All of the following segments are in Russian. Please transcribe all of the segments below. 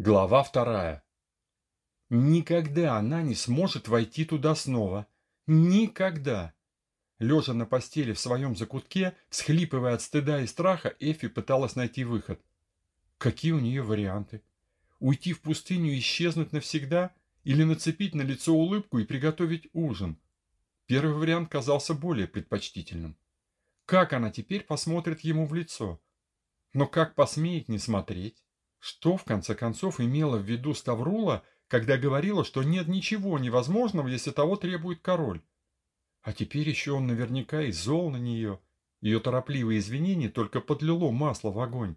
Глава вторая. Никогда она не сможет войти туда снова. Никогда. Лежа на постели в своем закутке, всхлипывая от стыда и страха, Эфи пыталась найти выход. Какие у нее варианты? Уйти в пустыню и исчезнуть навсегда? Или нацепить на лицо улыбку и приготовить ужин? Первый вариант казался более предпочтительным. Как она теперь посмотрит ему в лицо? Но как посмеет не смотреть? Что, в конце концов, имела в виду Ставрула, когда говорила, что нет ничего невозможного, если того требует король? А теперь еще он наверняка и зол на нее. Ее торопливые извинения только подлило масло в огонь.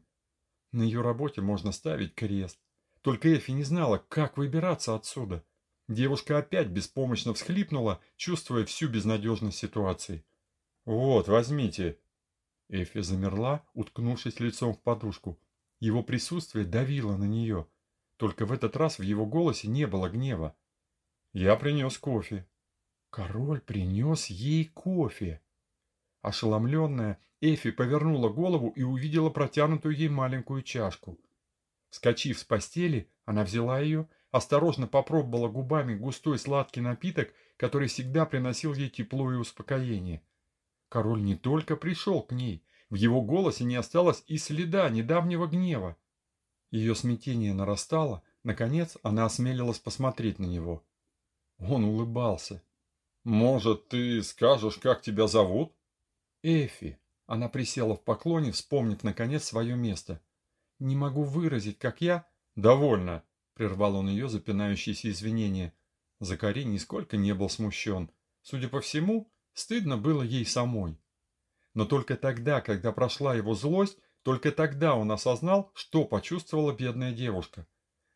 На ее работе можно ставить крест. Только Эфи не знала, как выбираться отсюда. Девушка опять беспомощно всхлипнула, чувствуя всю безнадежность ситуации. «Вот, возьмите». Эфи замерла, уткнувшись лицом в подушку. Его присутствие давило на нее. Только в этот раз в его голосе не было гнева. «Я принес кофе». Король принес ей кофе. Ошеломленная, Эфи повернула голову и увидела протянутую ей маленькую чашку. Вскочив с постели, она взяла ее, осторожно попробовала губами густой сладкий напиток, который всегда приносил ей тепло и успокоение. Король не только пришел к ней, в его голосе не осталось и следа недавнего гнева. Ее смятение нарастало, наконец она осмелилась посмотреть на него. Он улыбался. «Может, ты скажешь, как тебя зовут?» «Эфи». Она присела в поклоне, вспомнив, наконец, свое место. «Не могу выразить, как я...» «Довольно», — прервал он ее запинающиеся извинения. Закари нисколько не был смущен. Судя по всему, стыдно было ей самой. Но только тогда, когда прошла его злость, только тогда он осознал, что почувствовала бедная девушка.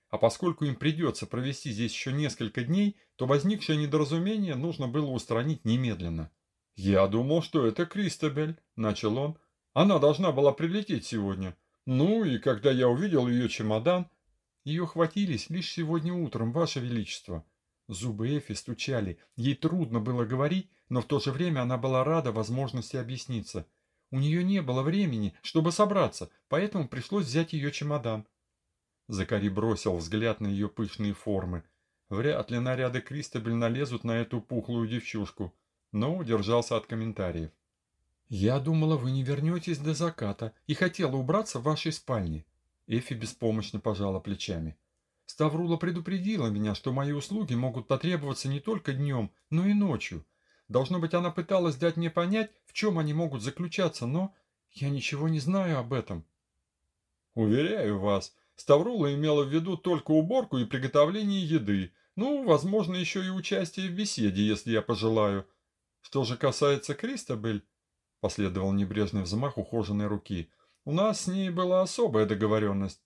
А поскольку им придется провести здесь еще несколько дней, то возникшее недоразумение нужно было устранить немедленно. «Я думал, что это Кристобель», – начал он. «Она должна была прилететь сегодня. Ну и когда я увидел ее чемодан...» «Ее хватились лишь сегодня утром, Ваше Величество». Зубы Эфи стучали. Ей трудно было говорить, но в то же время она была рада возможности объясниться. У нее не было времени, чтобы собраться, поэтому пришлось взять ее чемодан. Закари бросил взгляд на ее пышные формы. Вряд ли наряды Кристобель налезут на эту пухлую девчушку, но удержался от комментариев. «Я думала, вы не вернетесь до заката и хотела убраться в вашей спальне». Эфи беспомощно пожала плечами. «Ставрула предупредила меня, что мои услуги могут потребоваться не только днем, но и ночью. Должно быть, она пыталась дать мне понять, в чем они могут заключаться, но я ничего не знаю об этом. Уверяю вас, Ставрула имела в виду только уборку и приготовление еды. Ну, возможно, еще и участие в беседе, если я пожелаю. Что же касается Кристобель, последовал небрежный взмах ухоженной руки, у нас с ней была особая договоренность.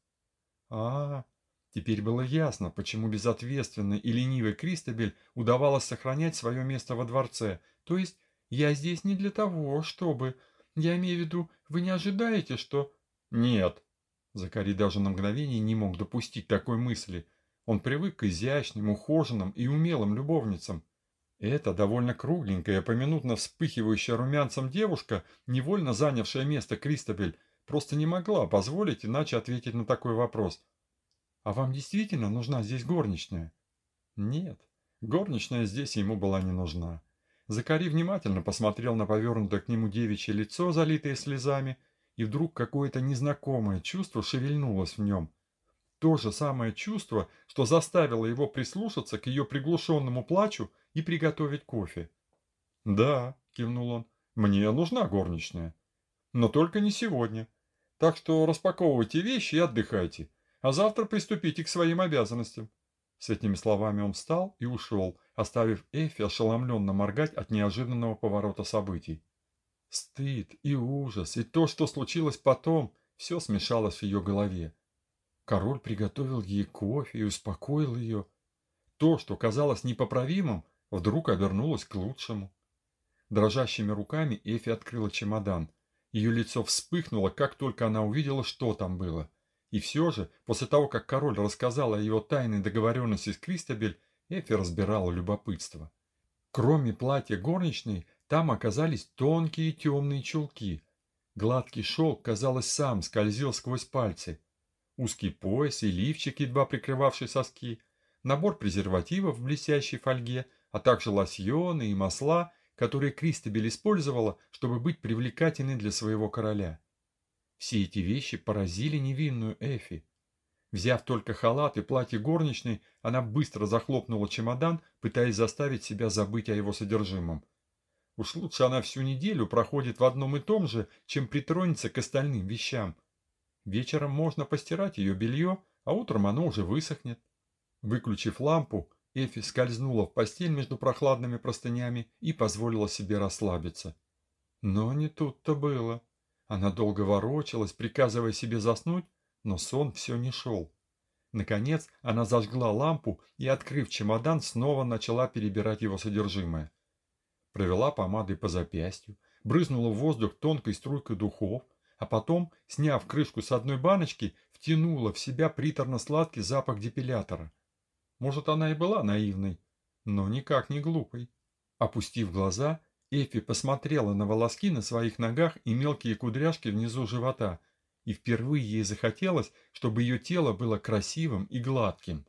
А, Теперь было ясно, почему безответственной и ленивой Кристобель удавалось сохранять свое место во дворце. То есть, я здесь не для того, чтобы... Я имею в виду, вы не ожидаете, что... Нет. Закари даже на мгновение не мог допустить такой мысли. Он привык к изящным, ухоженным и умелым любовницам. Эта довольно кругленькая, поминутно вспыхивающая румянцем девушка, невольно занявшая место Кристобель, просто не могла позволить иначе ответить на такой вопрос – а вам действительно нужна здесь горничная? Нет, горничная здесь ему была не нужна. Закари внимательно посмотрел на повернутое к нему девичье лицо, залитое слезами, и вдруг какое-то незнакомое чувство шевельнулось в нем. То же самое чувство, что заставило его прислушаться к ее приглушенному плачу и приготовить кофе. «Да», – кивнул он, – «мне нужна горничная. Но только не сегодня. Так что распаковывайте вещи и отдыхайте а завтра приступите к своим обязанностям». С этими словами он встал и ушел, оставив Эфи ошеломленно моргать от неожиданного поворота событий. Стыд и ужас, и то, что случилось потом, все смешалось в ее голове. Король приготовил ей кофе и успокоил ее. То, что казалось непоправимым, вдруг обернулось к лучшему. Дрожащими руками Эфи открыла чемодан. Ее лицо вспыхнуло, как только она увидела, что там было – и все же, после того, как король рассказал о его тайной договоренности с Кристобель, Эфи разбирала любопытство. Кроме платья горничной, там оказались тонкие темные чулки. Гладкий шелк, казалось, сам скользил сквозь пальцы. узкий пояс и лифчик, едва прикрывавший соски, набор презервативов в блестящей фольге, а также лосьоны и масла, которые Кристобель использовала, чтобы быть привлекательной для своего короля. Все эти вещи поразили невинную Эфи. Взяв только халат и платье горничной, она быстро захлопнула чемодан, пытаясь заставить себя забыть о его содержимом. Уж лучше она всю неделю проходит в одном и том же, чем притронется к остальным вещам. Вечером можно постирать ее белье, а утром оно уже высохнет. Выключив лампу, Эфи скользнула в постель между прохладными простынями и позволила себе расслабиться. Но не тут-то было. Она долго ворочалась, приказывая себе заснуть, но сон все не шел. Наконец она зажгла лампу и, открыв чемодан, снова начала перебирать его содержимое. Провела помадой по запястью, брызнула в воздух тонкой струйкой духов, а потом, сняв крышку с одной баночки, втянула в себя приторно-сладкий запах депилятора. Может, она и была наивной, но никак не глупой. Опустив глаза, Эфи посмотрела на волоски на своих ногах и мелкие кудряшки внизу живота, и впервые ей захотелось, чтобы ее тело было красивым и гладким.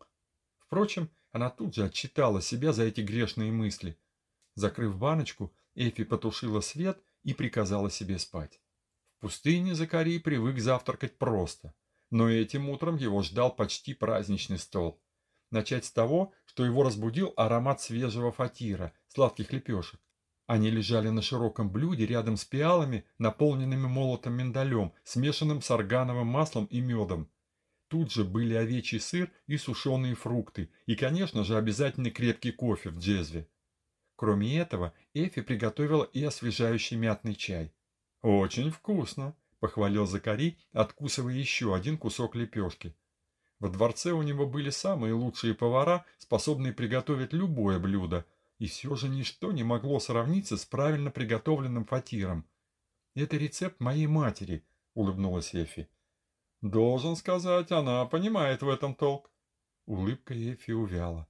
Впрочем, она тут же отчитала себя за эти грешные мысли. Закрыв баночку, Эфи потушила свет и приказала себе спать. В пустыне Закарий привык завтракать просто, но этим утром его ждал почти праздничный стол. Начать с того, что его разбудил аромат свежего фатира, сладких лепешек. Они лежали на широком блюде рядом с пиалами, наполненными молотым миндалем, смешанным с органовым маслом и медом. Тут же были овечий сыр и сушеные фрукты, и, конечно же, обязательно крепкий кофе в джезве. Кроме этого, Эфи приготовила и освежающий мятный чай. «Очень вкусно», – похвалил Закари, откусывая еще один кусок лепешки. Во дворце у него были самые лучшие повара, способные приготовить любое блюдо, и все же ничто не могло сравниться с правильно приготовленным фатиром. «Это рецепт моей матери», — улыбнулась Эфи. «Должен сказать, она понимает в этом толк». Улыбка Эфи увяла.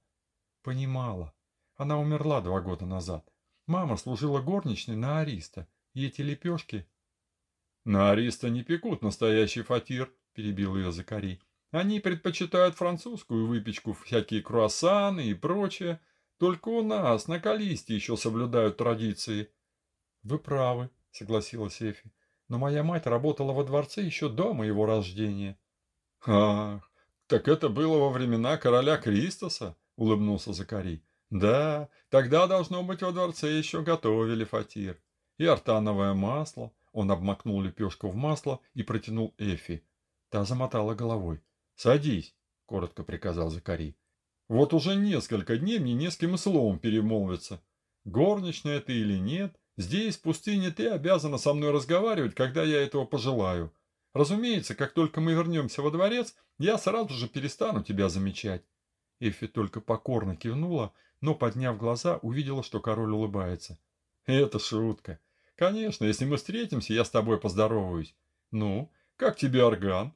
«Понимала. Она умерла два года назад. Мама служила горничной на Ариста, и эти лепешки...» «На Ариста не пекут настоящий фатир», — перебил ее Закарий. Они предпочитают французскую выпечку, всякие круассаны и прочее. Только у нас на Калисте еще соблюдают традиции. Вы правы, согласилась Эфи. Но моя мать работала во дворце еще до моего рождения. Ах, так это было во времена короля Кристоса, улыбнулся Закарий. Да, тогда, должно быть, во дворце еще готовили фатир. И артановое масло. Он обмакнул лепешку в масло и протянул Эфи. Та замотала головой. «Садись», — коротко приказал Закари. «Вот уже несколько дней мне не с кем словом перемолвиться. Горничная ты или нет, здесь, в пустыне, ты обязана со мной разговаривать, когда я этого пожелаю. Разумеется, как только мы вернемся во дворец, я сразу же перестану тебя замечать». Эфи только покорно кивнула, но, подняв глаза, увидела, что король улыбается. «Это шутка. Конечно, если мы встретимся, я с тобой поздороваюсь. Ну, как тебе орган?»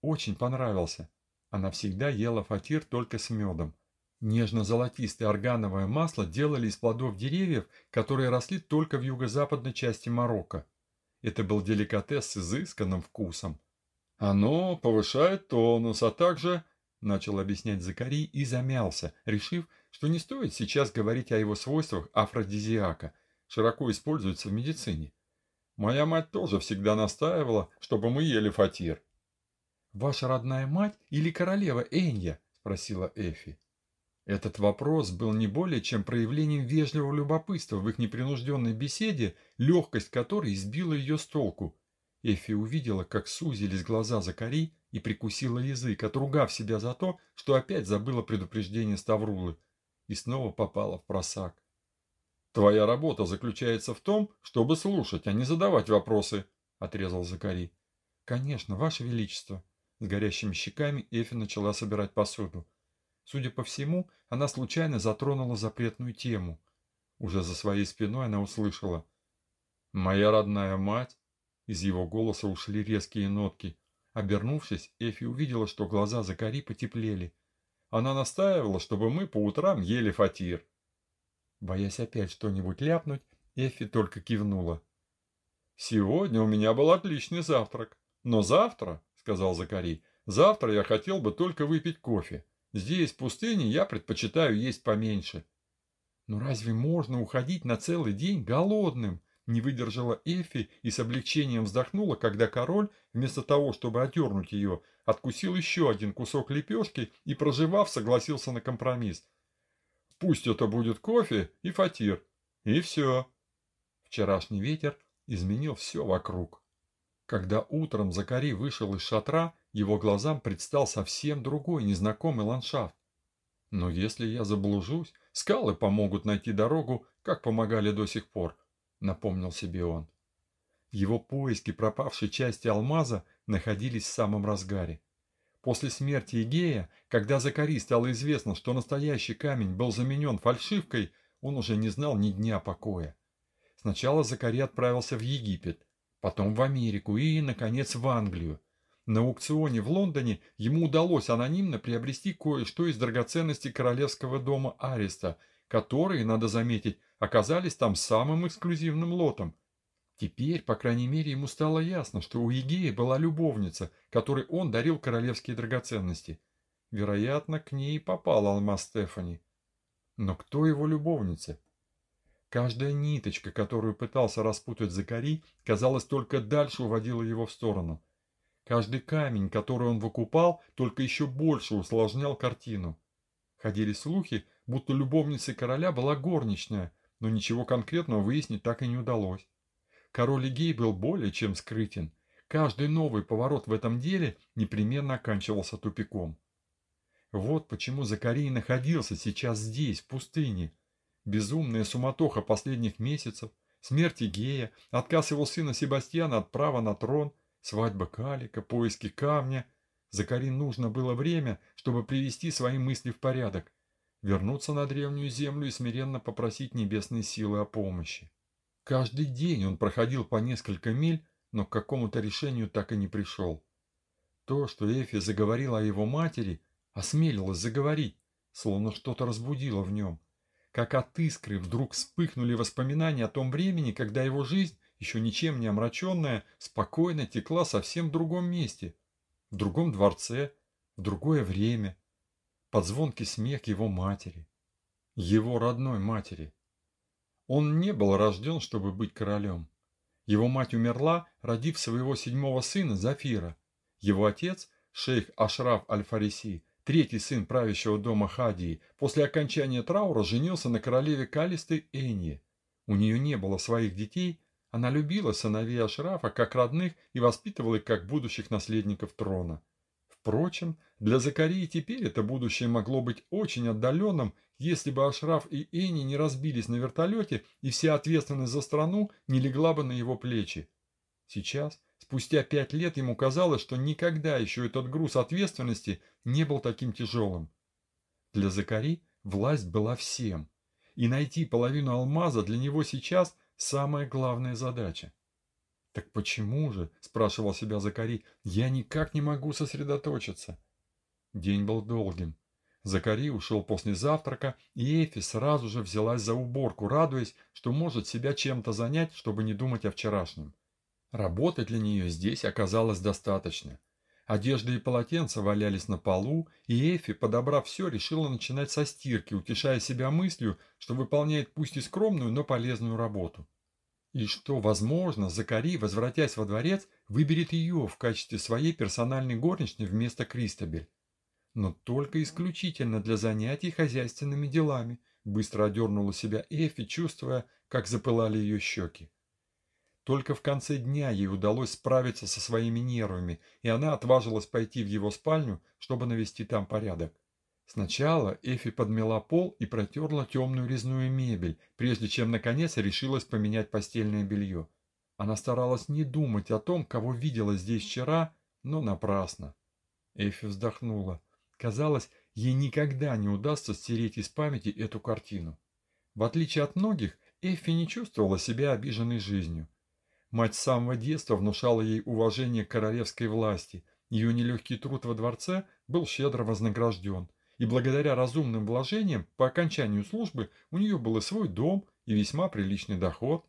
Очень понравился. Она всегда ела фатир только с медом. Нежно-золотистое органовое масло делали из плодов деревьев, которые росли только в юго-западной части Марокко. Это был деликатес с изысканным вкусом. Оно повышает тонус, а также, начал объяснять Закарий и замялся, решив, что не стоит сейчас говорить о его свойствах афродизиака, широко используется в медицине. Моя мать тоже всегда настаивала, чтобы мы ели фатир. «Ваша родная мать или королева Энья?» – спросила Эфи. Этот вопрос был не более чем проявлением вежливого любопытства в их непринужденной беседе, легкость которой избила ее с толку. Эфи увидела, как сузились глаза Закари и прикусила язык, отругав себя за то, что опять забыла предупреждение Ставрулы, и снова попала впросак. «Твоя работа заключается в том, чтобы слушать, а не задавать вопросы», – отрезал Закари. «Конечно, Ваше Величество», с горящими щеками Эфи начала собирать посуду. Судя по всему, она случайно затронула запретную тему. Уже за своей спиной она услышала. «Моя родная мать!» Из его голоса ушли резкие нотки. Обернувшись, Эфи увидела, что глаза Закари потеплели. Она настаивала, чтобы мы по утрам ели фатир. Боясь опять что-нибудь ляпнуть, Эфи только кивнула. «Сегодня у меня был отличный завтрак, но завтра сказал Закари. Завтра я хотел бы только выпить кофе. Здесь, в пустыне, я предпочитаю есть поменьше. Но разве можно уходить на целый день голодным? Не выдержала Эфи и с облегчением вздохнула, когда король, вместо того, чтобы отдернуть ее, откусил еще один кусок лепешки и, проживав, согласился на компромисс. Пусть это будет кофе и фатир. И все. Вчерашний ветер изменил все вокруг. Когда утром Закари вышел из шатра, его глазам предстал совсем другой, незнакомый ландшафт. Но если я заблужусь, скалы помогут найти дорогу, как помогали до сих пор, напомнил себе он. Его поиски пропавшей части алмаза находились в самом разгаре. После смерти Игея, когда Закари стало известно, что настоящий камень был заменен фальшивкой, он уже не знал ни дня покоя. Сначала Закари отправился в Египет, потом в Америку и, наконец, в Англию. На аукционе в Лондоне ему удалось анонимно приобрести кое-что из драгоценностей королевского дома Ареста, которые, надо заметить, оказались там самым эксклюзивным лотом. Теперь, по крайней мере, ему стало ясно, что у Егея была любовница, которой он дарил королевские драгоценности. Вероятно, к ней и попал алмаз Стефани. Но кто его любовница? Каждая ниточка, которую пытался распутать Закари, казалось, только дальше уводила его в сторону. Каждый камень, который он выкупал, только еще больше усложнял картину. Ходили слухи, будто любовницей короля была горничная, но ничего конкретного выяснить так и не удалось. Король Игей был более чем скрытен. Каждый новый поворот в этом деле непременно оканчивался тупиком. Вот почему Закарий находился сейчас здесь, в пустыне, Безумная суматоха последних месяцев, смерть Гея, отказ его сына Себастьяна от права на трон, свадьба Калика, поиски камня. Закари нужно было время, чтобы привести свои мысли в порядок, вернуться на древнюю землю и смиренно попросить небесные силы о помощи. Каждый день он проходил по несколько миль, но к какому-то решению так и не пришел. То, что Эфи заговорила о его матери, осмелилась заговорить, словно что-то разбудило в нем – как от искры вдруг вспыхнули воспоминания о том времени, когда его жизнь, еще ничем не омраченная, спокойно текла совсем в другом месте, в другом дворце, в другое время, под звонкий смех его матери, его родной матери. Он не был рожден, чтобы быть королем. Его мать умерла, родив своего седьмого сына Зафира. Его отец, шейх Ашраф Аль-Фариси, Третий сын правящего дома Хадии после окончания траура женился на королеве Калисты Энье. У нее не было своих детей, она любила сыновей Ашрафа как родных и воспитывала их как будущих наследников трона. Впрочем, для Закарии теперь это будущее могло быть очень отдаленным, если бы Ашраф и Эни не разбились на вертолете и вся ответственность за страну не легла бы на его плечи. Сейчас Спустя пять лет ему казалось, что никогда еще этот груз ответственности не был таким тяжелым. Для Закари власть была всем, и найти половину алмаза для него сейчас самая главная задача. «Так почему же?» – спрашивал себя Закари. «Я никак не могу сосредоточиться». День был долгим. Закари ушел после завтрака, и Эфи сразу же взялась за уборку, радуясь, что может себя чем-то занять, чтобы не думать о вчерашнем. Работы для нее здесь оказалось достаточно. Одежда и полотенца валялись на полу, и Эфи, подобрав все, решила начинать со стирки, утешая себя мыслью, что выполняет пусть и скромную, но полезную работу. И что, возможно, Закари, возвратясь во дворец, выберет ее в качестве своей персональной горничной вместо Кристобель. Но только исключительно для занятий хозяйственными делами, быстро одернула себя Эфи, чувствуя, как запылали ее щеки. Только в конце дня ей удалось справиться со своими нервами, и она отважилась пойти в его спальню, чтобы навести там порядок. Сначала Эфи подмела пол и протерла темную резную мебель, прежде чем, наконец, решилась поменять постельное белье. Она старалась не думать о том, кого видела здесь вчера, но напрасно. Эфи вздохнула. Казалось, ей никогда не удастся стереть из памяти эту картину. В отличие от многих, Эфи не чувствовала себя обиженной жизнью. Мать с самого детства внушала ей уважение к королевской власти. Ее нелегкий труд во дворце был щедро вознагражден. И благодаря разумным вложениям по окончанию службы у нее был и свой дом, и весьма приличный доход.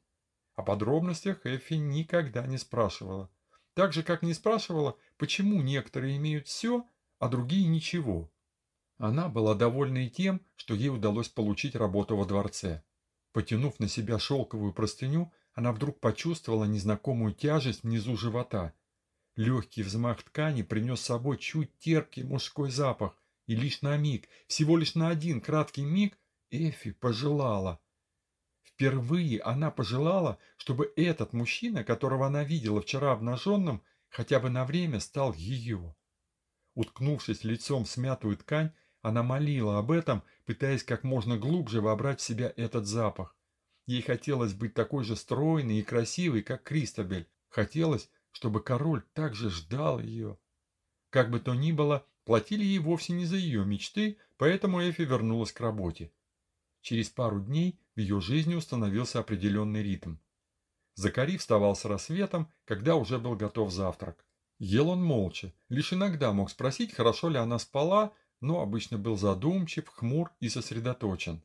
О подробностях Эфи никогда не спрашивала. Так же, как не спрашивала, почему некоторые имеют все, а другие ничего. Она была довольна и тем, что ей удалось получить работу во дворце. Потянув на себя шелковую простыню, она вдруг почувствовала незнакомую тяжесть внизу живота. Легкий взмах ткани принес с собой чуть терпкий мужской запах, и лишь на миг, всего лишь на один краткий миг, Эфи пожелала. Впервые она пожелала, чтобы этот мужчина, которого она видела вчера обнаженным, хотя бы на время стал ее. Уткнувшись лицом в смятую ткань, она молила об этом, пытаясь как можно глубже вобрать в себя этот запах. Ей хотелось быть такой же стройной и красивой, как Кристобель. Хотелось, чтобы король также ждал ее. Как бы то ни было, платили ей вовсе не за ее мечты, поэтому Эфи вернулась к работе. Через пару дней в ее жизни установился определенный ритм. Закари вставал с рассветом, когда уже был готов завтрак. Ел он молча, лишь иногда мог спросить, хорошо ли она спала, но обычно был задумчив, хмур и сосредоточен.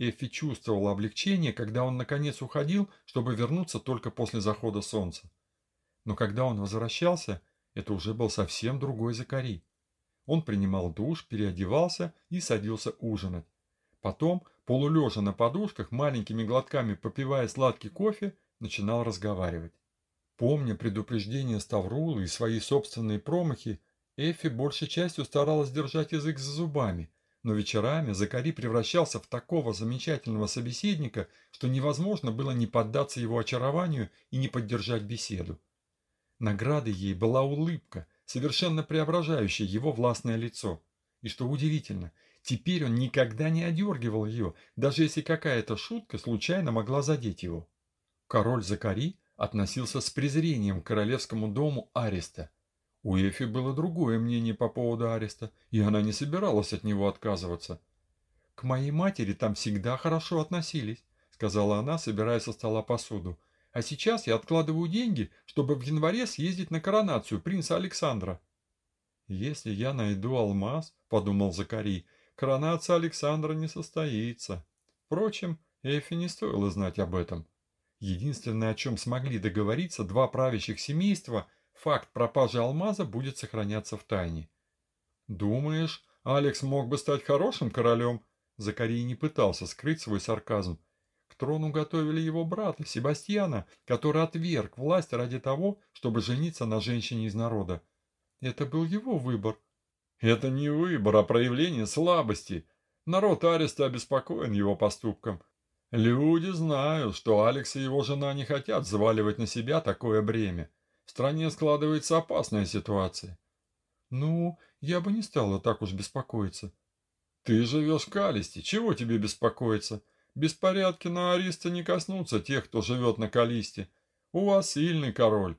Эффи чувствовала облегчение, когда он наконец уходил, чтобы вернуться только после захода солнца. Но когда он возвращался, это уже был совсем другой Закари. Он принимал душ, переодевался и садился ужинать. Потом, полулежа на подушках, маленькими глотками попивая сладкий кофе, начинал разговаривать. Помня предупреждение Ставрула и свои собственные промахи, Эфи большей частью старалась держать язык за зубами, но вечерами Закари превращался в такого замечательного собеседника, что невозможно было не поддаться его очарованию и не поддержать беседу. Наградой ей была улыбка, совершенно преображающая его властное лицо. И что удивительно, теперь он никогда не одергивал ее, даже если какая-то шутка случайно могла задеть его. Король Закари относился с презрением к королевскому дому Ареста, у Эфи было другое мнение по поводу ареста, и она не собиралась от него отказываться. «К моей матери там всегда хорошо относились», — сказала она, собирая со стола посуду. «А сейчас я откладываю деньги, чтобы в январе съездить на коронацию принца Александра». «Если я найду алмаз», — подумал Закарий, — «коронация Александра не состоится». Впрочем, Эфи не стоило знать об этом. Единственное, о чем смогли договориться два правящих семейства — факт пропажи алмаза будет сохраняться в тайне. «Думаешь, Алекс мог бы стать хорошим королем?» Закарий не пытался скрыть свой сарказм. К трону готовили его брата, Себастьяна, который отверг власть ради того, чтобы жениться на женщине из народа. Это был его выбор. Это не выбор, а проявление слабости. Народ Ареста обеспокоен его поступком. Люди знают, что Алекс и его жена не хотят заваливать на себя такое бремя. В стране складывается опасная ситуация. Ну, я бы не стала так уж беспокоиться. Ты живешь в Калисте, чего тебе беспокоиться? Беспорядки на Ариста не коснутся тех, кто живет на Калисте. У вас сильный король.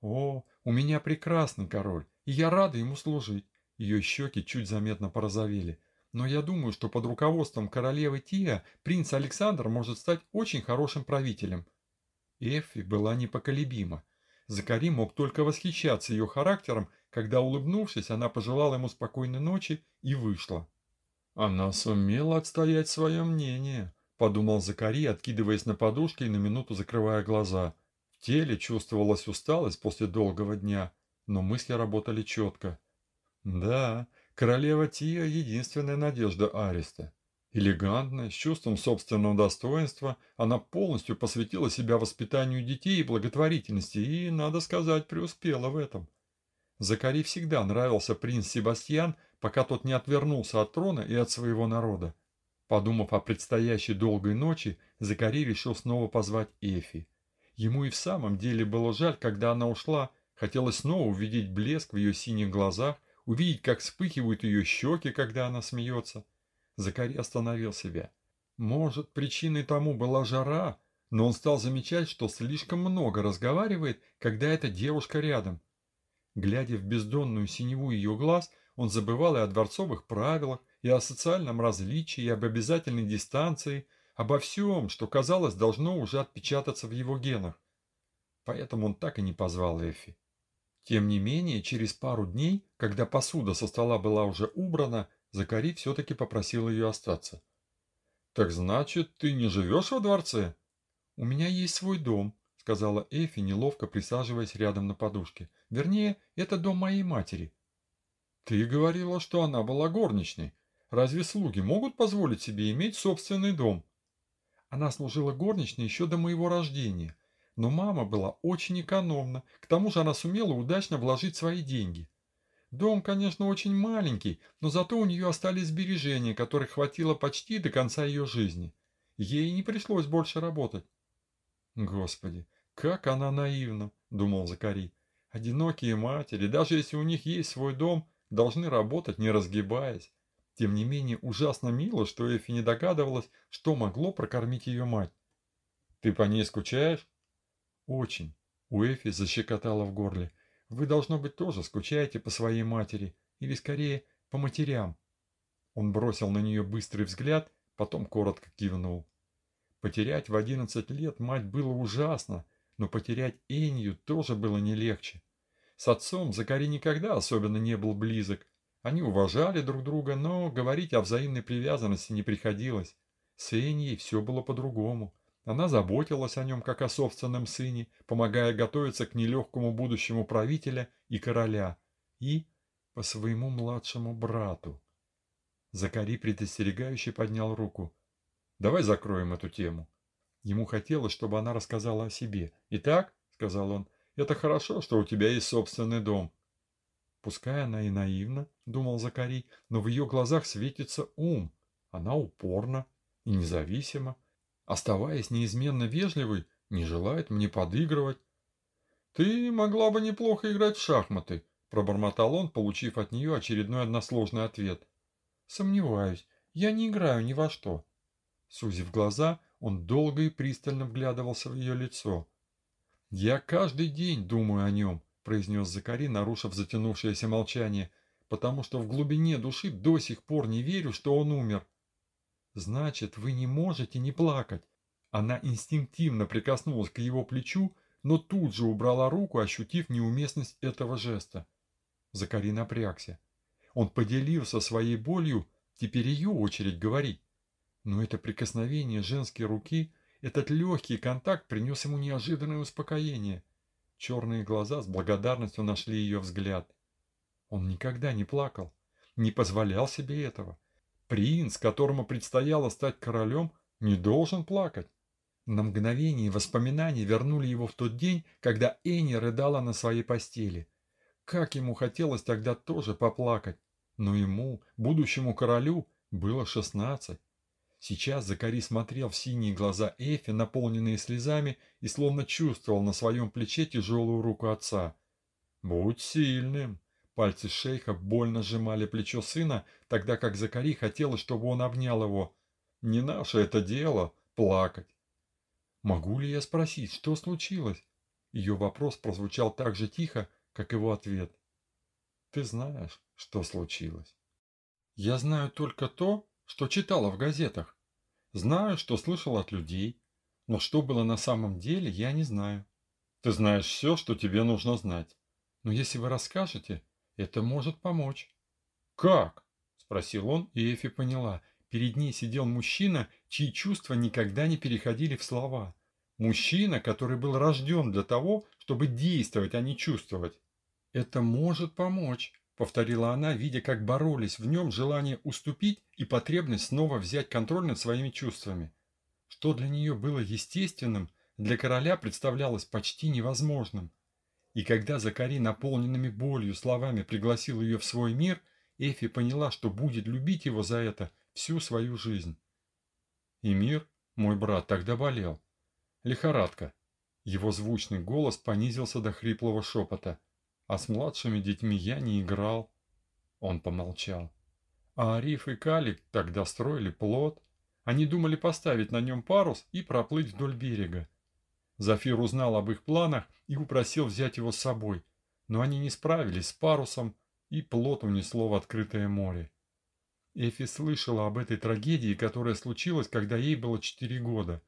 О, у меня прекрасный король, и я рада ему служить. Ее щеки чуть заметно порозовели. Но я думаю, что под руководством королевы Тия принц Александр может стать очень хорошим правителем. Эффи была непоколебима. Закари мог только восхищаться ее характером, когда, улыбнувшись, она пожелала ему спокойной ночи и вышла. «Она сумела отстоять свое мнение», – подумал Закари, откидываясь на подушке и на минуту закрывая глаза. В теле чувствовалась усталость после долгого дня, но мысли работали четко. «Да, королева Тия – единственная надежда Ариста. Элегантная, с чувством собственного достоинства, она полностью посвятила себя воспитанию детей и благотворительности и, надо сказать, преуспела в этом. Закари всегда нравился принц Себастьян, пока тот не отвернулся от трона и от своего народа. Подумав о предстоящей долгой ночи, Закари решил снова позвать Эфи. Ему и в самом деле было жаль, когда она ушла, хотелось снова увидеть блеск в ее синих глазах, увидеть, как вспыхивают ее щеки, когда она смеется. Закари остановил себя. Может, причиной тому была жара, но он стал замечать, что слишком много разговаривает, когда эта девушка рядом. Глядя в бездонную синеву ее глаз, он забывал и о дворцовых правилах, и о социальном различии, и об обязательной дистанции, обо всем, что, казалось, должно уже отпечататься в его генах. Поэтому он так и не позвал Эфи. Тем не менее, через пару дней, когда посуда со стола была уже убрана, Закари все-таки попросил ее остаться. «Так значит, ты не живешь во дворце?» «У меня есть свой дом», — сказала Эфи, неловко присаживаясь рядом на подушке. «Вернее, это дом моей матери». «Ты говорила, что она была горничной. Разве слуги могут позволить себе иметь собственный дом?» Она служила горничной еще до моего рождения. Но мама была очень экономна, к тому же она сумела удачно вложить свои деньги. Дом, конечно, очень маленький, но зато у нее остались сбережения, которых хватило почти до конца ее жизни. Ей не пришлось больше работать. Господи, как она наивна, думал Закари. Одинокие матери, даже если у них есть свой дом, должны работать, не разгибаясь. Тем не менее, ужасно мило, что Эфи не догадывалась, что могло прокормить ее мать. «Ты по ней скучаешь?» «Очень». У Эфи защекотало в горле. «Вы, должно быть, тоже скучаете по своей матери, или, скорее, по матерям». Он бросил на нее быстрый взгляд, потом коротко кивнул. Потерять в одиннадцать лет мать было ужасно, но потерять Энью тоже было не легче. С отцом Закари никогда особенно не был близок. Они уважали друг друга, но говорить о взаимной привязанности не приходилось. С Эньей все было по-другому. Она заботилась о нем, как о собственном сыне, помогая готовиться к нелегкому будущему правителя и короля, и по своему младшему брату. Закари предостерегающе поднял руку. Давай закроем эту тему. Ему хотелось, чтобы она рассказала о себе. Итак, сказал он, это хорошо, что у тебя есть собственный дом. Пускай она и наивна, думал Закари, но в ее глазах светится ум. Она упорна и независима. Оставаясь неизменно вежливой, не желает мне подыгрывать. «Ты могла бы неплохо играть в шахматы», – пробормотал он, получив от нее очередной односложный ответ. «Сомневаюсь. Я не играю ни во что. Сузив глаза, он долго и пристально вглядывался в ее лицо. «Я каждый день думаю о нем», – произнес Закари, нарушив затянувшееся молчание, «потому что в глубине души до сих пор не верю, что он умер». «Значит, вы не можете не плакать». Она инстинктивно прикоснулась к его плечу, но тут же убрала руку, ощутив неуместность этого жеста. Закари напрягся. Он поделился своей болью, теперь ее очередь говорить. Но это прикосновение женской руки, этот легкий контакт принес ему неожиданное успокоение. Черные глаза с благодарностью нашли ее взгляд. Он никогда не плакал, не позволял себе этого. Принц, которому предстояло стать королем, не должен плакать. На мгновение воспоминания вернули его в тот день, когда Энни рыдала на своей постели. Как ему хотелось тогда тоже поплакать. Но ему, будущему королю, было шестнадцать. Сейчас Закари смотрел в синие глаза Эфи, наполненные слезами, и словно чувствовал на своем плече тяжелую руку отца. «Будь сильным!» Пальцы шейха больно сжимали плечо сына, тогда как Закари хотелось, чтобы он обнял его. «Не наше это дело – плакать!» «Могу ли я спросить, что случилось?» Ее вопрос прозвучал так же тихо, как его ответ. «Ты знаешь, что случилось?» «Я знаю только то, что читала в газетах. Знаю, что слышал от людей, но что было на самом деле, я не знаю. Ты знаешь все, что тебе нужно знать. Но если вы расскажете, это может помочь. Как? Спросил он, и Эфи поняла. Перед ней сидел мужчина, чьи чувства никогда не переходили в слова. Мужчина, который был рожден для того, чтобы действовать, а не чувствовать. Это может помочь повторила она, видя, как боролись в нем желание уступить и потребность снова взять контроль над своими чувствами. Что для нее было естественным, для короля представлялось почти невозможным. И когда Закари наполненными болью словами пригласил ее в свой мир, Эфи поняла, что будет любить его за это всю свою жизнь. И мир, мой брат, тогда болел. Лихорадка. Его звучный голос понизился до хриплого шепота – а с младшими детьми я не играл. Он помолчал. А Ариф и Калик тогда строили плот. Они думали поставить на нем парус и проплыть вдоль берега. Зафир узнал об их планах и упросил взять его с собой, но они не справились с парусом, и плот унесло в открытое море. Эфи слышала об этой трагедии, которая случилась, когда ей было четыре года.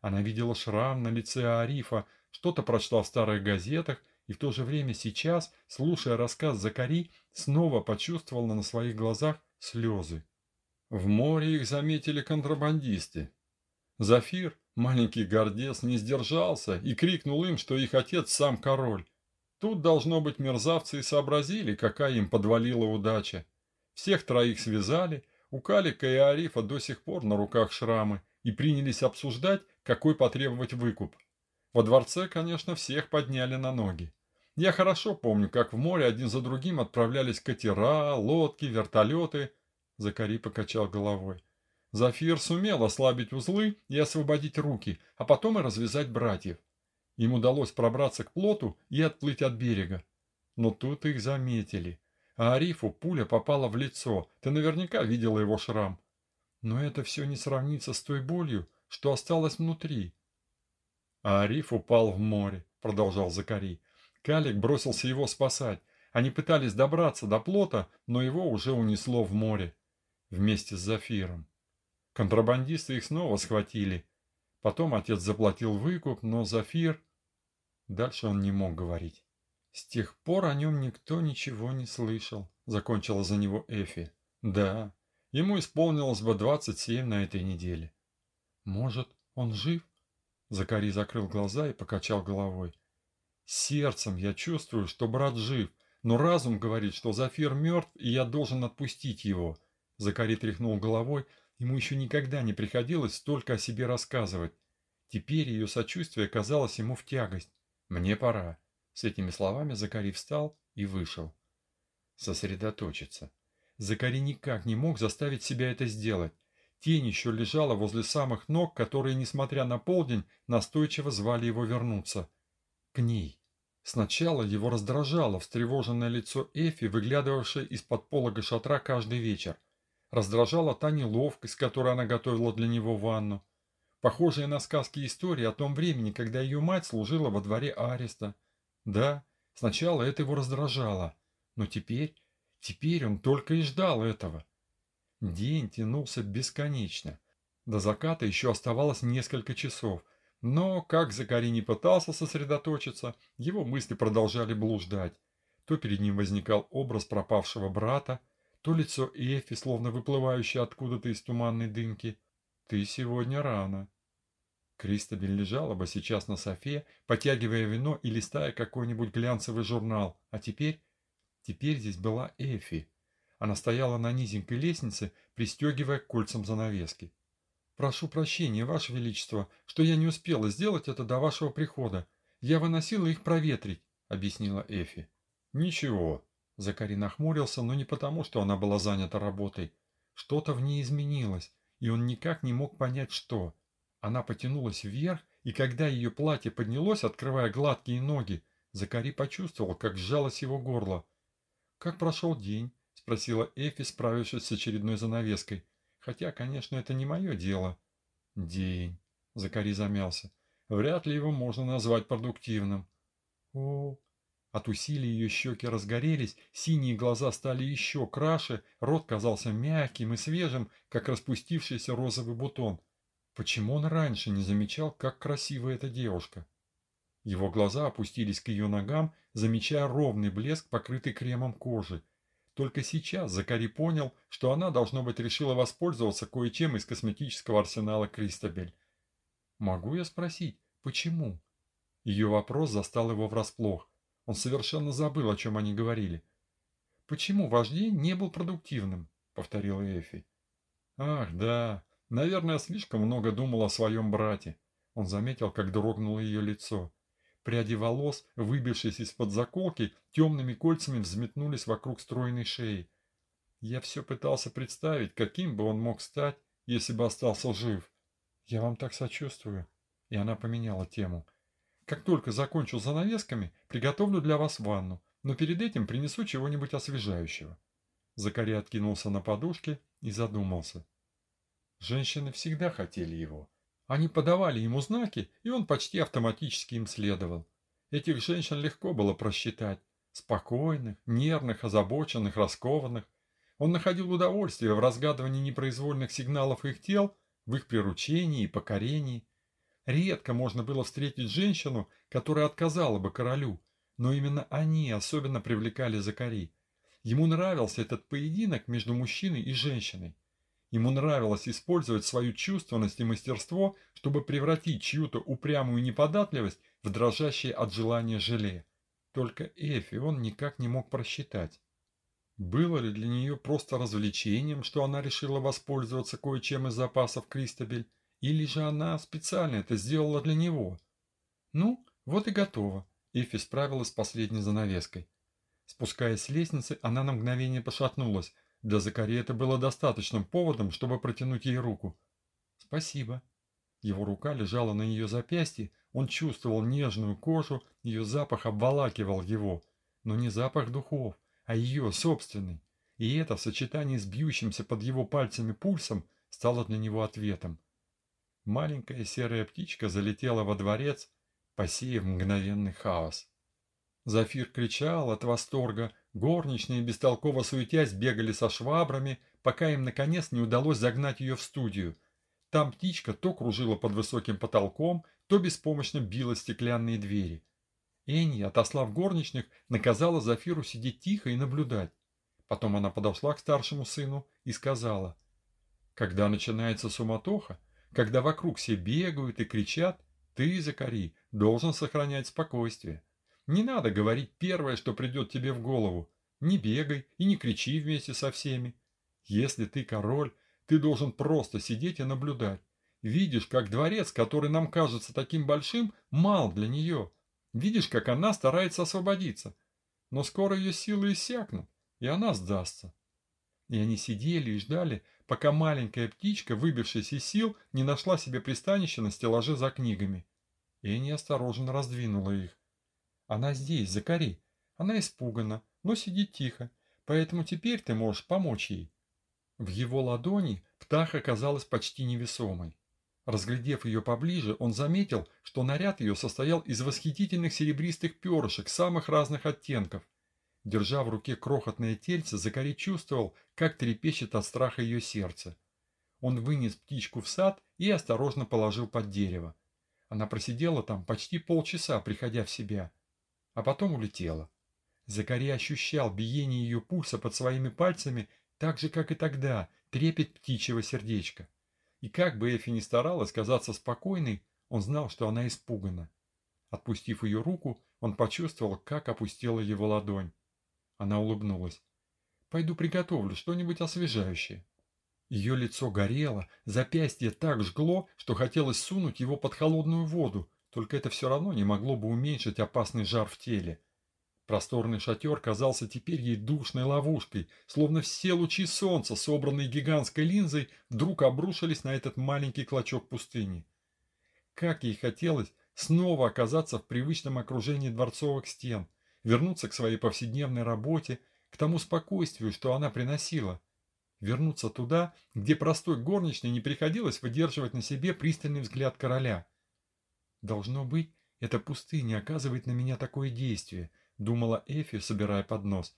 Она видела шрам на лице Арифа, что-то прочла в старых газетах и в то же время сейчас, слушая рассказ Закари, снова почувствовал на своих глазах слезы. В море их заметили контрабандисты. Зафир, Маленький гордец не сдержался и крикнул им, что их отец сам король. Тут, должно быть, мерзавцы и сообразили, какая им подвалила удача. Всех троих связали, у Калика и Арифа до сих пор на руках шрамы, и принялись обсуждать, какой потребовать выкуп. Во дворце, конечно, всех подняли на ноги. Я хорошо помню, как в море один за другим отправлялись катера, лодки, вертолеты. Закари покачал головой. Зафир сумел ослабить узлы и освободить руки, а потом и развязать братьев. Им удалось пробраться к плоту и отплыть от берега. Но тут их заметили. А Арифу пуля попала в лицо. Ты наверняка видела его шрам. Но это все не сравнится с той болью, что осталось внутри. А Ариф упал в море, продолжал Закари. Калик бросился его спасать. Они пытались добраться до плота, но его уже унесло в море. Вместе с Зафиром. Контрабандисты их снова схватили. Потом отец заплатил выкуп, но Зафир... Дальше он не мог говорить. С тех пор о нем никто ничего не слышал, закончила за него Эфи. Да, ему исполнилось бы двадцать семь на этой неделе. Может, он жив? Закари закрыл глаза и покачал головой. Сердцем я чувствую, что брат жив, но разум говорит, что Зафир мертв, и я должен отпустить его. Закари тряхнул головой, ему еще никогда не приходилось столько о себе рассказывать. Теперь ее сочувствие казалось ему в тягость. «Мне пора». С этими словами Закари встал и вышел. Сосредоточиться. Закари никак не мог заставить себя это сделать. Тень еще лежала возле самых ног, которые, несмотря на полдень, настойчиво звали его вернуться к ней. Сначала его раздражало встревоженное лицо Эфи, выглядывавшее из-под полога шатра каждый вечер. Раздражала та неловкость, которой она готовила для него ванну. Похожая на сказки истории о том времени, когда ее мать служила во дворе ареста. Да, сначала это его раздражало, но теперь, теперь он только и ждал этого. День тянулся бесконечно. До заката еще оставалось несколько часов – но, как Закари не пытался сосредоточиться, его мысли продолжали блуждать. То перед ним возникал образ пропавшего брата, то лицо Эфи, словно выплывающее откуда-то из туманной дымки. «Ты сегодня рано». Кристобель лежала бы сейчас на софе, потягивая вино и листая какой-нибудь глянцевый журнал. А теперь... Теперь здесь была Эфи. Она стояла на низенькой лестнице, пристегивая к кольцам занавески. «Прошу прощения, Ваше Величество, что я не успела сделать это до вашего прихода. Я выносила их проветрить», — объяснила Эфи. «Ничего». Закари нахмурился, но не потому, что она была занята работой. Что-то в ней изменилось, и он никак не мог понять, что. Она потянулась вверх, и когда ее платье поднялось, открывая гладкие ноги, Закари почувствовал, как сжалось его горло. «Как прошел день?» — спросила Эфи, справившись с очередной занавеской. Хотя, конечно, это не мое дело. День. Закари замялся. Вряд ли его можно назвать продуктивным. О, от усилий ее щеки разгорелись, синие глаза стали еще краше, рот казался мягким и свежим, как распустившийся розовый бутон. Почему он раньше не замечал, как красива эта девушка? Его глаза опустились к ее ногам, замечая ровный блеск, покрытый кремом кожи. Только сейчас Закари понял, что она, должно быть, решила воспользоваться кое-чем из косметического арсенала Кристобель. «Могу я спросить, почему?» Ее вопрос застал его врасплох. Он совершенно забыл, о чем они говорили. «Почему день не был продуктивным?» — повторила Эфи. «Ах, да. Наверное, слишком много думал о своем брате». Он заметил, как дрогнуло ее лицо. Пряди волос, выбившись из-под заколки, темными кольцами взметнулись вокруг стройной шеи. Я все пытался представить, каким бы он мог стать, если бы остался жив. Я вам так сочувствую. И она поменяла тему. Как только закончу занавесками, приготовлю для вас ванну, но перед этим принесу чего-нибудь освежающего. Закари откинулся на подушке и задумался. Женщины всегда хотели его. Они подавали ему знаки, и он почти автоматически им следовал. Этих женщин легко было просчитать. Спокойных, нервных, озабоченных, раскованных. Он находил удовольствие в разгадывании непроизвольных сигналов их тел, в их приручении и покорении. Редко можно было встретить женщину, которая отказала бы королю, но именно они особенно привлекали Закари. Ему нравился этот поединок между мужчиной и женщиной. Ему нравилось использовать свою чувственность и мастерство, чтобы превратить чью-то упрямую неподатливость в дрожащее от желания желе. Только Эфи он никак не мог просчитать. Было ли для нее просто развлечением, что она решила воспользоваться кое-чем из запасов Кристобель, или же она специально это сделала для него? Ну, вот и готово. Эфи справилась с последней занавеской. Спускаясь с лестницы, она на мгновение пошатнулась. Для Закари это было достаточным поводом, чтобы протянуть ей руку. «Спасибо». Его рука лежала на ее запястье, он чувствовал нежную кожу, ее запах обволакивал его. Но не запах духов, а ее собственный. И это в сочетании с бьющимся под его пальцами пульсом стало для него ответом. Маленькая серая птичка залетела во дворец, посеяв мгновенный хаос. Зафир кричал от восторга, горничные, бестолково суетясь, бегали со швабрами, пока им наконец не удалось загнать ее в студию. Там птичка то кружила под высоким потолком, то беспомощно била стеклянные двери. Энни, отослав горничных, наказала Зафиру сидеть тихо и наблюдать. Потом она подошла к старшему сыну и сказала, «Когда начинается суматоха, когда вокруг все бегают и кричат, ты, Закари, должен сохранять спокойствие. Не надо говорить первое, что придет тебе в голову. Не бегай и не кричи вместе со всеми. Если ты король, ты должен просто сидеть и наблюдать. Видишь, как дворец, который нам кажется таким большим, мал для нее. Видишь, как она старается освободиться. Но скоро ее силы иссякнут, и она сдастся. И они сидели и ждали, пока маленькая птичка, выбившись из сил, не нашла себе пристанище на стеллаже за книгами. И осторожно раздвинула их. Она здесь, Закари. Она испугана, но сидит тихо, поэтому теперь ты можешь помочь ей. В его ладони птаха оказалась почти невесомой. Разглядев ее поближе, он заметил, что наряд ее состоял из восхитительных серебристых перышек самых разных оттенков. Держа в руке крохотное тельце, Закари чувствовал, как трепещет от страха ее сердце. Он вынес птичку в сад и осторожно положил под дерево. Она просидела там почти полчаса, приходя в себя, а потом улетела. Закари ощущал биение ее пульса под своими пальцами, так же, как и тогда, трепет птичьего сердечка. И как бы Эфи ни старалась казаться спокойной, он знал, что она испугана. Отпустив ее руку, он почувствовал, как опустила его ладонь. Она улыбнулась. «Пойду приготовлю что-нибудь освежающее». Ее лицо горело, запястье так жгло, что хотелось сунуть его под холодную воду, только это все равно не могло бы уменьшить опасный жар в теле. Просторный шатер казался теперь ей душной ловушкой, словно все лучи солнца, собранные гигантской линзой, вдруг обрушились на этот маленький клочок пустыни. Как ей хотелось снова оказаться в привычном окружении дворцовых стен, вернуться к своей повседневной работе, к тому спокойствию, что она приносила. Вернуться туда, где простой горничной не приходилось выдерживать на себе пристальный взгляд короля. Должно быть, эта пустыня оказывает на меня такое действие – думала Эфи, собирая поднос.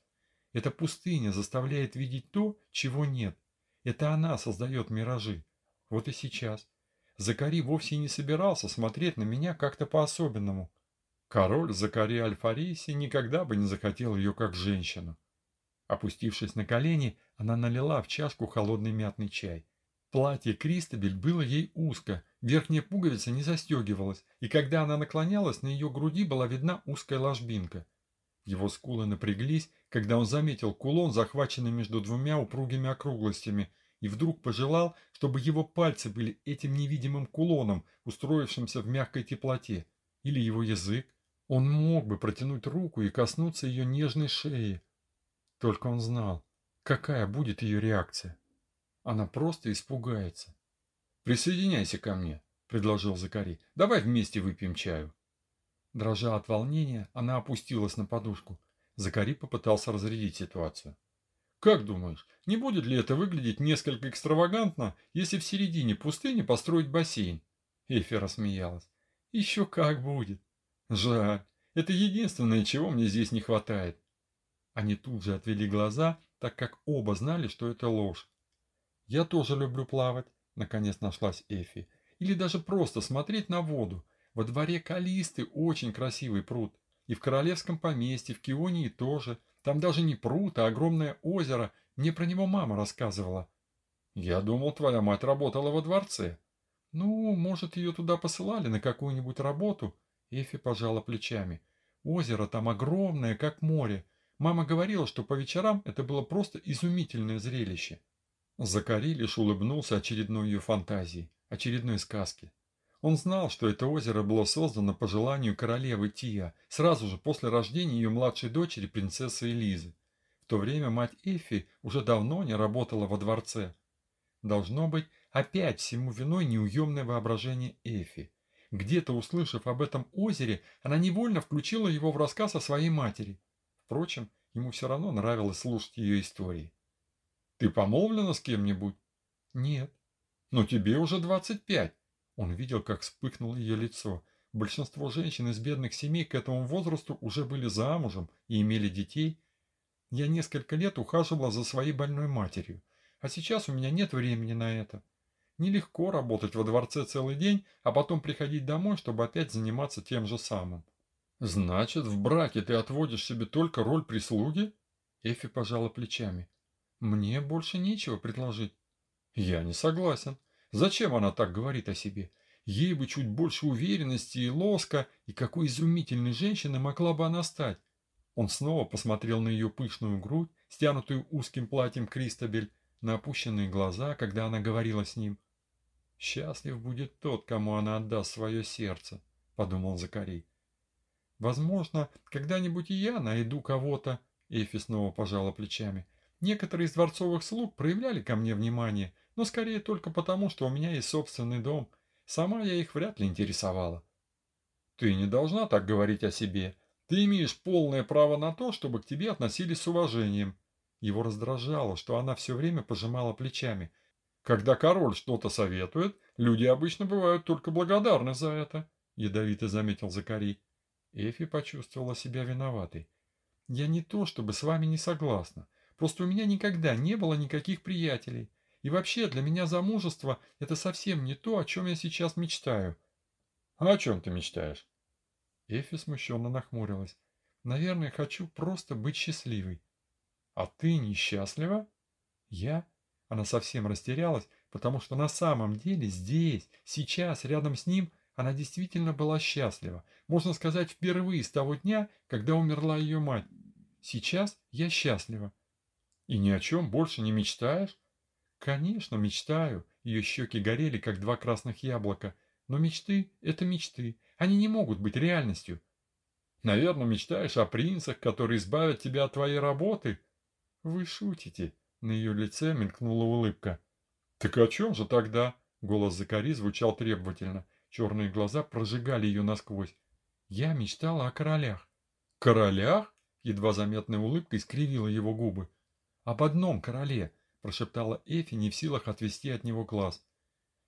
Эта пустыня заставляет видеть то, чего нет. Это она создает миражи. Вот и сейчас. Закари вовсе не собирался смотреть на меня как-то по-особенному. Король Закари Альфариси никогда бы не захотел ее как женщину. Опустившись на колени, она налила в чашку холодный мятный чай. Платье Кристобель было ей узко, верхняя пуговица не застегивалась, и когда она наклонялась, на ее груди была видна узкая ложбинка – его скулы напряглись, когда он заметил кулон, захваченный между двумя упругими округлостями, и вдруг пожелал, чтобы его пальцы были этим невидимым кулоном, устроившимся в мягкой теплоте, или его язык. Он мог бы протянуть руку и коснуться ее нежной шеи. Только он знал, какая будет ее реакция. Она просто испугается. «Присоединяйся ко мне», — предложил Закари. «Давай вместе выпьем чаю». Дрожа от волнения, она опустилась на подушку. Закари попытался разрядить ситуацию. «Как думаешь, не будет ли это выглядеть несколько экстравагантно, если в середине пустыни построить бассейн?» Эфи рассмеялась. «Еще как будет. Жаль, это единственное, чего мне здесь не хватает». Они тут же отвели глаза, так как оба знали, что это ложь. «Я тоже люблю плавать», — наконец нашлась Эфи. «Или даже просто смотреть на воду. Во дворе Калисты очень красивый пруд. И в королевском поместье, в Кионии тоже. Там даже не пруд, а огромное озеро. Мне про него мама рассказывала. Я думал, твоя мать работала во дворце. Ну, может, ее туда посылали на какую-нибудь работу? Эфи пожала плечами. Озеро там огромное, как море. Мама говорила, что по вечерам это было просто изумительное зрелище. Закари лишь улыбнулся очередной ее фантазии, очередной сказке. Он знал, что это озеро было создано по желанию королевы Тия, сразу же после рождения ее младшей дочери, принцессы Элизы. В то время мать Эфи уже давно не работала во дворце. Должно быть, опять всему виной неуемное воображение Эфи. Где-то услышав об этом озере, она невольно включила его в рассказ о своей матери. Впрочем, ему все равно нравилось слушать ее истории. «Ты помолвлена с кем-нибудь?» «Нет». «Но тебе уже двадцать пять. Он видел, как вспыхнуло ее лицо. Большинство женщин из бедных семей к этому возрасту уже были замужем и имели детей. Я несколько лет ухаживала за своей больной матерью, а сейчас у меня нет времени на это. Нелегко работать во дворце целый день, а потом приходить домой, чтобы опять заниматься тем же самым. «Значит, в браке ты отводишь себе только роль прислуги?» Эфи пожала плечами. «Мне больше нечего предложить». «Я не согласен. Зачем она так говорит о себе? Ей бы чуть больше уверенности и лоска, и какой изумительной женщиной могла бы она стать. Он снова посмотрел на ее пышную грудь, стянутую узким платьем Кристабель, на опущенные глаза, когда она говорила с ним. «Счастлив будет тот, кому она отдаст свое сердце», — подумал Закарий. «Возможно, когда-нибудь и я найду кого-то», — Эфи снова пожала плечами. «Некоторые из дворцовых слуг проявляли ко мне внимание, но скорее только потому, что у меня есть собственный дом. Сама я их вряд ли интересовала. Ты не должна так говорить о себе. Ты имеешь полное право на то, чтобы к тебе относились с уважением. Его раздражало, что она все время пожимала плечами. Когда король что-то советует, люди обычно бывают только благодарны за это, ядовито заметил Закари. Эфи почувствовала себя виноватой. Я не то, чтобы с вами не согласна. Просто у меня никогда не было никаких приятелей. И вообще, для меня замужество – это совсем не то, о чем я сейчас мечтаю. А о чем ты мечтаешь? Эфи смущенно нахмурилась. Наверное, хочу просто быть счастливой. А ты несчастлива? Я? Она совсем растерялась, потому что на самом деле здесь, сейчас, рядом с ним, она действительно была счастлива. Можно сказать, впервые с того дня, когда умерла ее мать. Сейчас я счастлива. И ни о чем больше не мечтаешь? Конечно, мечтаю. Ее щеки горели, как два красных яблока. Но мечты – это мечты. Они не могут быть реальностью. Наверное, мечтаешь о принцах, которые избавят тебя от твоей работы. Вы шутите. На ее лице мелькнула улыбка. Так о чем же тогда? Голос Закари звучал требовательно. Черные глаза прожигали ее насквозь. Я мечтала о королях. Королях? Едва заметная улыбка искривила его губы. Об одном короле, – прошептала Эфи, не в силах отвести от него глаз.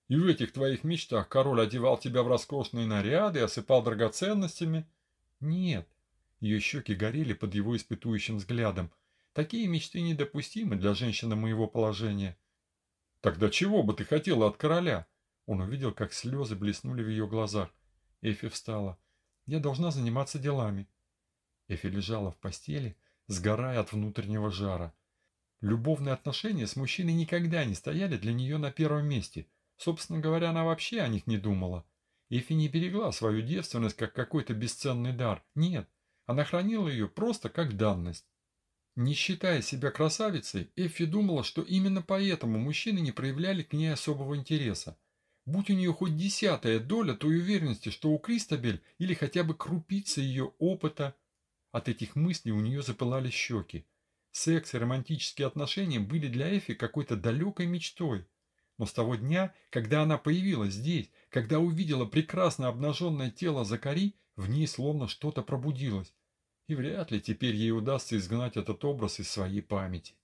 «И в этих твоих мечтах король одевал тебя в роскошные наряды и осыпал драгоценностями?» «Нет». Ее щеки горели под его испытующим взглядом. «Такие мечты недопустимы для женщины моего положения». «Тогда чего бы ты хотела от короля?» Он увидел, как слезы блеснули в ее глазах. Эфи встала. «Я должна заниматься делами». Эфи лежала в постели, сгорая от внутреннего жара. Любовные отношения с мужчиной никогда не стояли для нее на первом месте. Собственно говоря, она вообще о них не думала. Эфи не берегла свою девственность как какой-то бесценный дар. Нет, она хранила ее просто как данность. Не считая себя красавицей, Эфи думала, что именно поэтому мужчины не проявляли к ней особого интереса. Будь у нее хоть десятая доля той уверенности, что у Кристабель или хотя бы крупица ее опыта, от этих мыслей у нее запылали щеки. Секс и романтические отношения были для Эфи какой-то далекой мечтой. Но с того дня, когда она появилась здесь, когда увидела прекрасно обнаженное тело Закари, в ней словно что-то пробудилось. И вряд ли теперь ей удастся изгнать этот образ из своей памяти.